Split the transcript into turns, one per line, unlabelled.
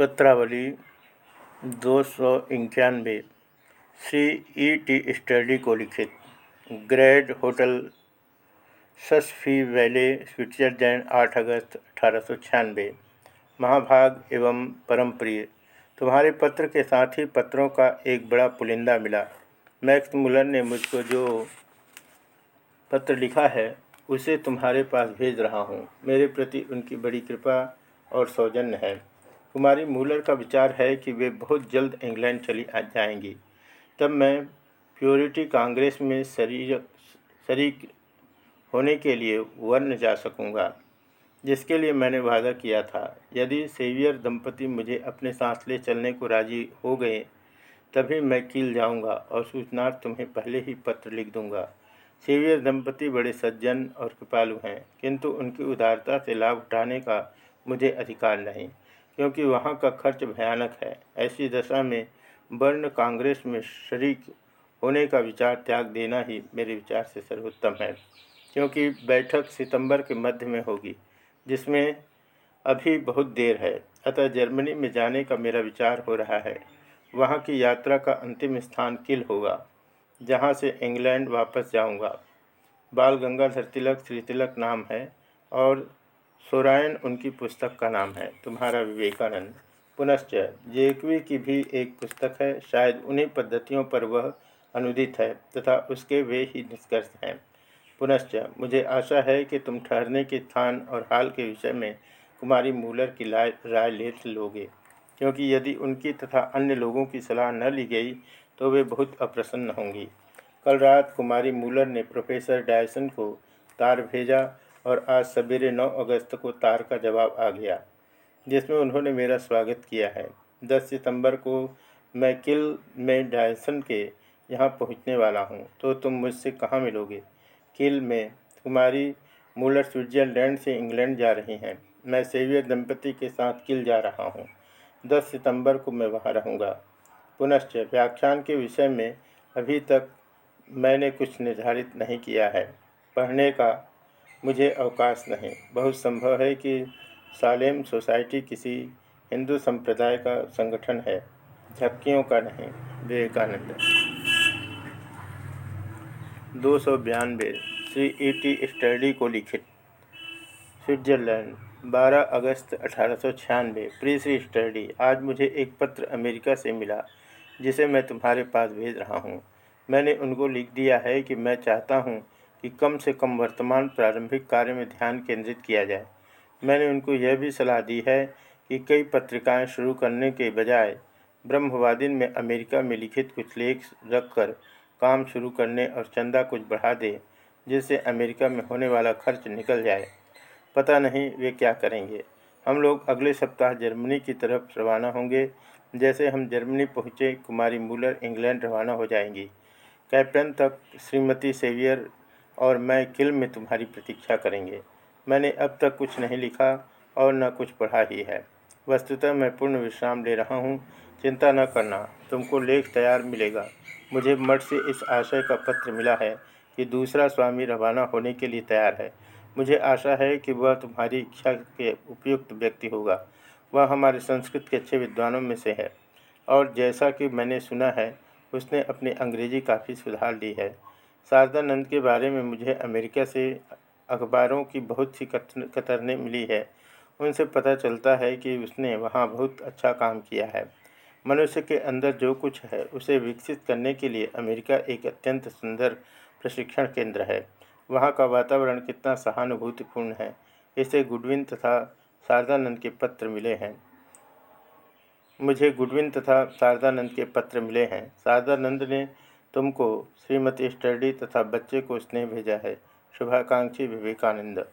पत्रावली दो सौ इक्यानवे सी ई टी स्टडी को लिखित। Grand hotel, Saas Fee Valais, Switzerland, आठ अगस्त अठारह सौ छियानवे। महाभाग एवं परम प्रिय तुम्हारे पत्र के साथ ही पत्रों का एक बड़ा पुलिंदा मिला। मैक्स मुलर ने मुझको जो पत्र लिखा है, उसे तुम्हारे पास भेज रहा हूँ। मेरे प्रति उनकी बड़ी कृपा और सौजन्य है। कुमारी मूलर का विचार है कि वे बहुत जल्द इंग्लैंड चली जाएँगी। तब मैं प्योरिटी कांग्रेस में शरीर, शरीक होने के लिए वर्ण जा सकूँगा, जिसके लिए मैंने वादा किया था। यदि सेवियर दंपति मुझे अपने साथ ले चलने को राज़ी हो गए, तभी मैं कील जाऊँगा और सूचनार्थ तुम्हें पहले ही पत्र लिख दूँगा। सेवियर दंपति बड़े सज्जन और कृपालु हैं, किंतु उनकी उदारता से लाभ उठाने का मुझे अधिकार नहीं। क्योंकि वहाँ का खर्च भयानक है। ऐसी दशा में वर्ण कांग्रेस में शरीक होने का विचार त्याग देना ही मेरे विचार से सर्वोत्तम है, क्योंकि बैठक सितंबर के मध्य में होगी, जिसमें अभी बहुत देर है। अतः जर्मनी में जाने का मेरा विचार हो रहा है। वहाँ की यात्रा का अंतिम स्थान किल होगा, जहाँ से इंग्लैंड वापस जाऊँगा। बाल गंगाधर तिलक श्री तिलक नाम है और सोरायन उनकी पुस्तक का नाम है। तुम्हारा विवेकानंद। पुनश्च, जेकवी की भी एक पुस्तक है, शायद उन्हीं पद्धतियों पर वह अनुदित है तथा उसके वे ही निष्कर्ष हैं। पुनश्च, मुझे आशा है कि तुम ठहरने के स्थान और हाल के विषय में कुमारी मूलर की राय ले लोगे, क्योंकि यदि उनकी तथा अन्य लोगों की सलाह न ली गई तो वे बहुत अप्रसन्न होंगी। कल रात कुमारी मूलर ने प्रोफेसर डायसन को तार भेजा और आज सवेरे 9 अगस्त को तार का जवाब आ गया, जिसमें उन्होंने मेरा स्वागत किया है। 10 सितंबर को मैं किल में डायसन के यहाँ पहुँचने वाला हूँ तो तुम मुझसे कहाँ मिलोगे? किल में कुमारी मूलर स्विट्जरलैंड से इंग्लैंड जा रही हैं। मैं सेवियर दंपति के साथ किल जा रहा हूँ। 10 सितंबर को मैं वहाँ रहूँगा। पुनश्च व्याख्यान के विषय में अभी तक मैंने कुछ निर्धारित नहीं किया है। पढ़ने का मुझे अवकाश नहीं। बहुत संभव है कि सालेम सोसाइटी किसी हिंदू संप्रदाय का संगठन है। झपकियों का नहीं, विवेकानंद। दो सौ बयानवे, श्री ई टी स्टडी को लिखित। स्विट्जरलैंड 12 अगस्त अठारह सौ छियानवे। प्री श्री स्टडी आज मुझे एक पत्र अमेरिका से मिला, जिसे मैं तुम्हारे पास भेज रहा हूँ। मैंने उनको लिख दिया है कि मैं चाहता हूँ कि कम से कम वर्तमान प्रारंभिक कार्य में ध्यान केंद्रित किया जाए। मैंने उनको यह भी सलाह दी है कि कई पत्रिकाएँ शुरू करने के बजाय ब्रह्मवादिन में अमेरिका में लिखित कुछ लेख रखकर काम शुरू करने और चंदा कुछ बढ़ा दे, जिससे अमेरिका में होने वाला खर्च निकल जाए। पता नहीं वे क्या करेंगे। हम लोग अगले सप्ताह जर्मनी की तरफ़ रवाना होंगे, जैसे हम जर्मनी पहुँचे कुमारी मूलर इंग्लैंड रवाना हो जाएँगी। कैप्टन तक श्रीमती सेवियर और मैं किल में तुम्हारी प्रतीक्षा करेंगे। मैंने अब तक कुछ नहीं लिखा और न कुछ पढ़ा ही है। वस्तुतः मैं पूर्ण विश्राम ले रहा हूँ। चिंता न करना, तुमको लेख तैयार मिलेगा। मुझे मठ से इस आशय का पत्र मिला है कि दूसरा स्वामी रवाना होने के लिए तैयार है। मुझे आशा है कि वह तुम्हारी इच्छा के उपयुक्त व्यक्ति होगा। वह हमारे संस्कृत के अच्छे विद्वानों में से है। और जैसा कि मैंने सुना है, उसने अपनी अंग्रेज़ी काफ़ी सुधार ली है। शारदानंद के बारे में मुझे अमेरिका से अखबारों की बहुत सी कतरने मिली है। उनसे पता चलता है कि उसने वहाँ बहुत अच्छा काम किया है। मनुष्य के अंदर जो कुछ है, उसे विकसित करने के लिए अमेरिका एक अत्यंत सुंदर प्रशिक्षण केंद्र है। वहाँ का वातावरण कितना सहानुभूतिपूर्ण है, इसे गुडविन तथा शारदानंद के पत्र मिले हैं। मुझे गुडविन तथा शारदानंद के पत्र मिले हैं। शारदानंद ने तुमको श्रीमती स्टडी तथा बच्चे को स्नेह भेजा है। शुभाकांक्षी विवेकानंद।